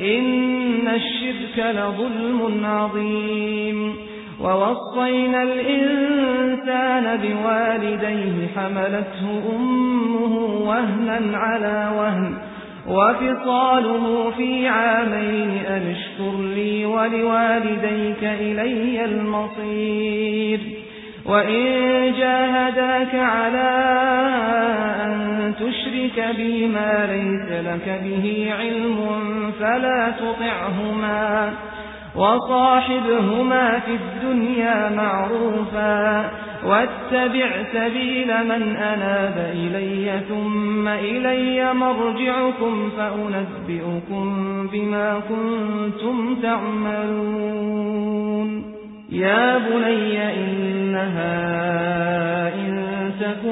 إن الشرك لظلم عظيم. ووصينا الإنسان بوالديه حملته أمه وهنا على وهن. وفصاله في عامين أن اشكر لي ولوالديك إلي المصير. وإن جاهداك على تشرك بي ما ليس لك به علم فلا تطعهما وصاحبهما في الدنيا معروفا واتبع سبيل من أناب إلي ثم إلي مرجعكم فأنبئكم بما كنتم تعملون يا بني إنها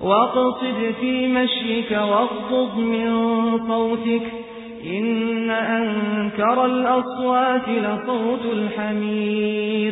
واقصد في مشيك واغضض من صوتك إن أنكر الأصوات لصوت الحمير